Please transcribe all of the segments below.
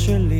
naturally. I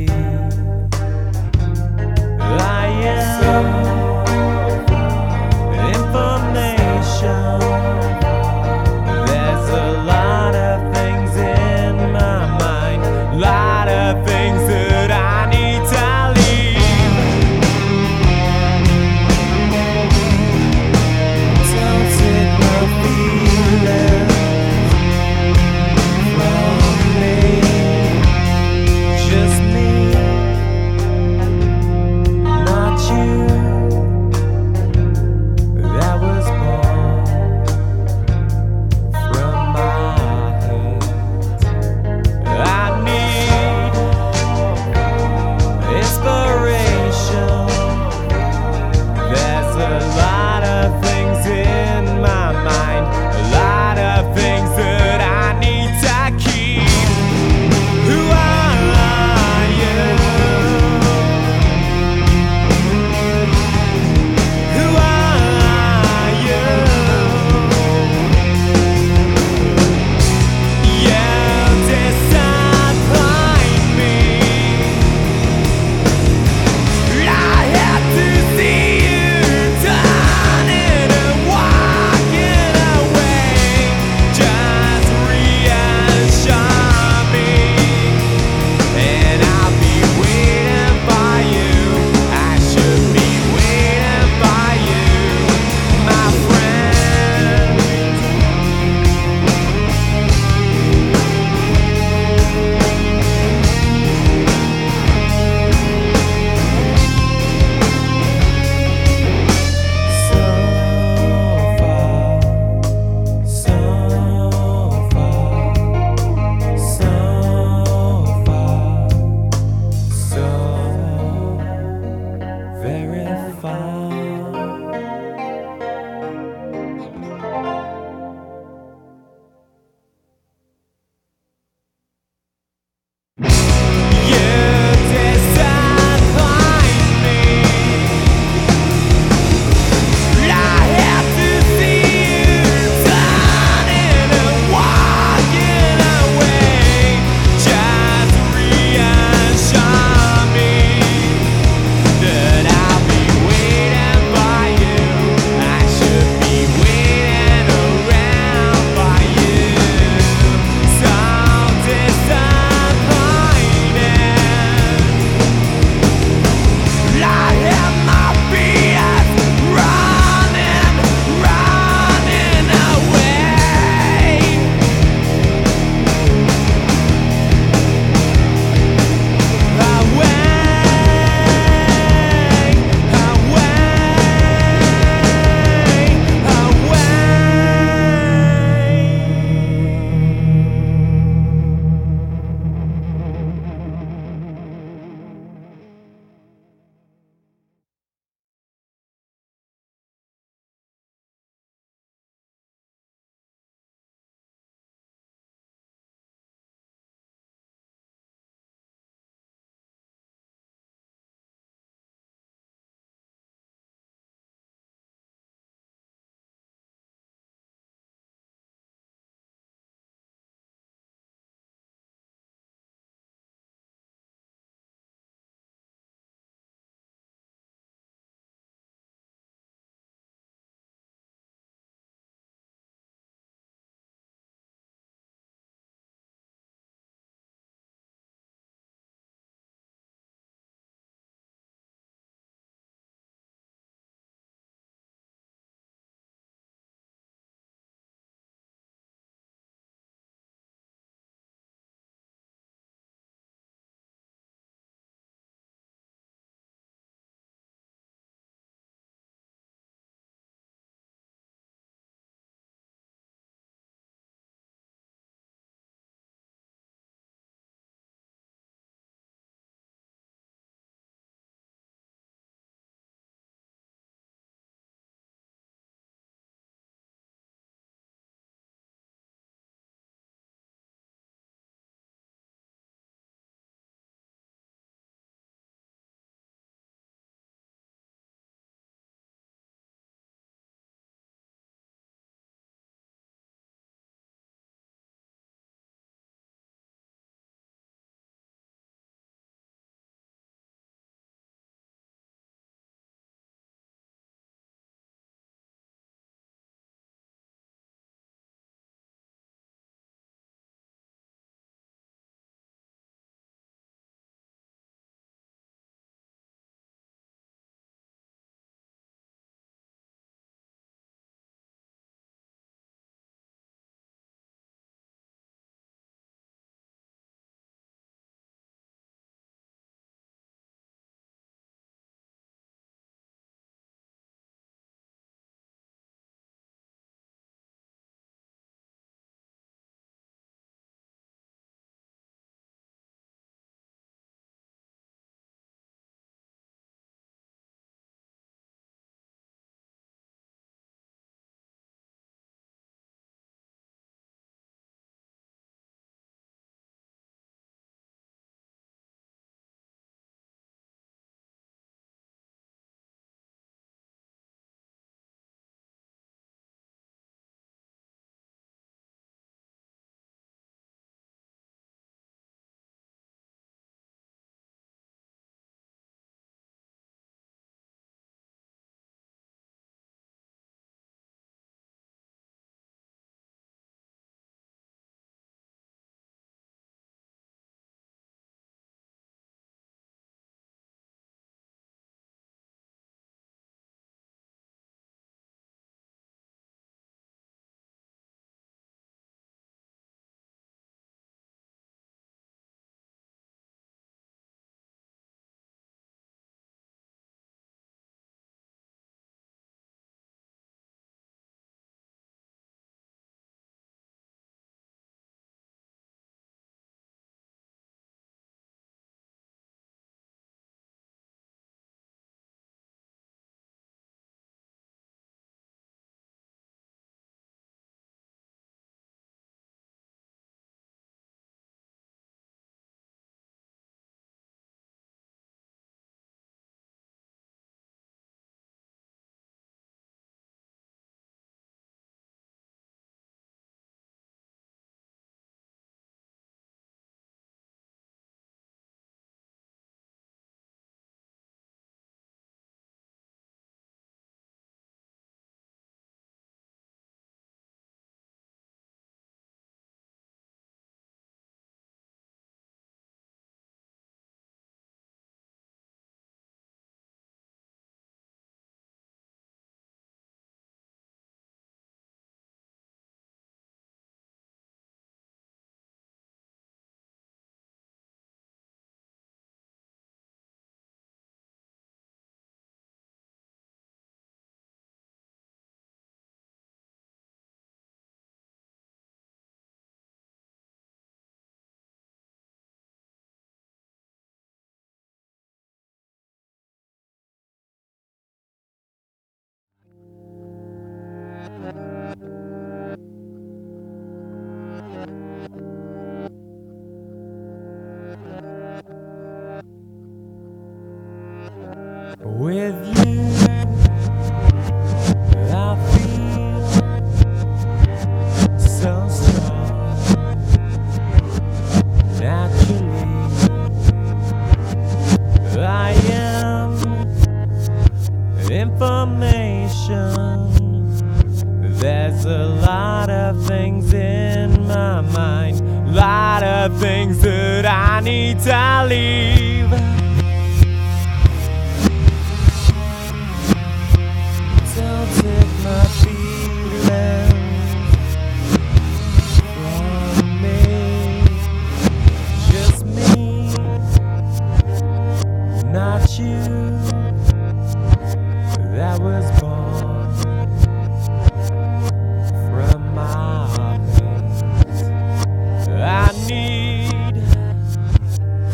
I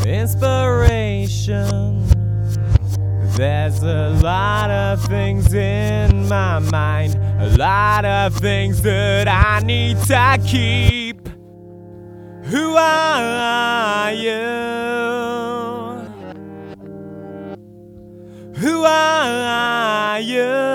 inspiration. There's a lot of things in my mind, a lot of things that I need to keep. Who are you? Who are you?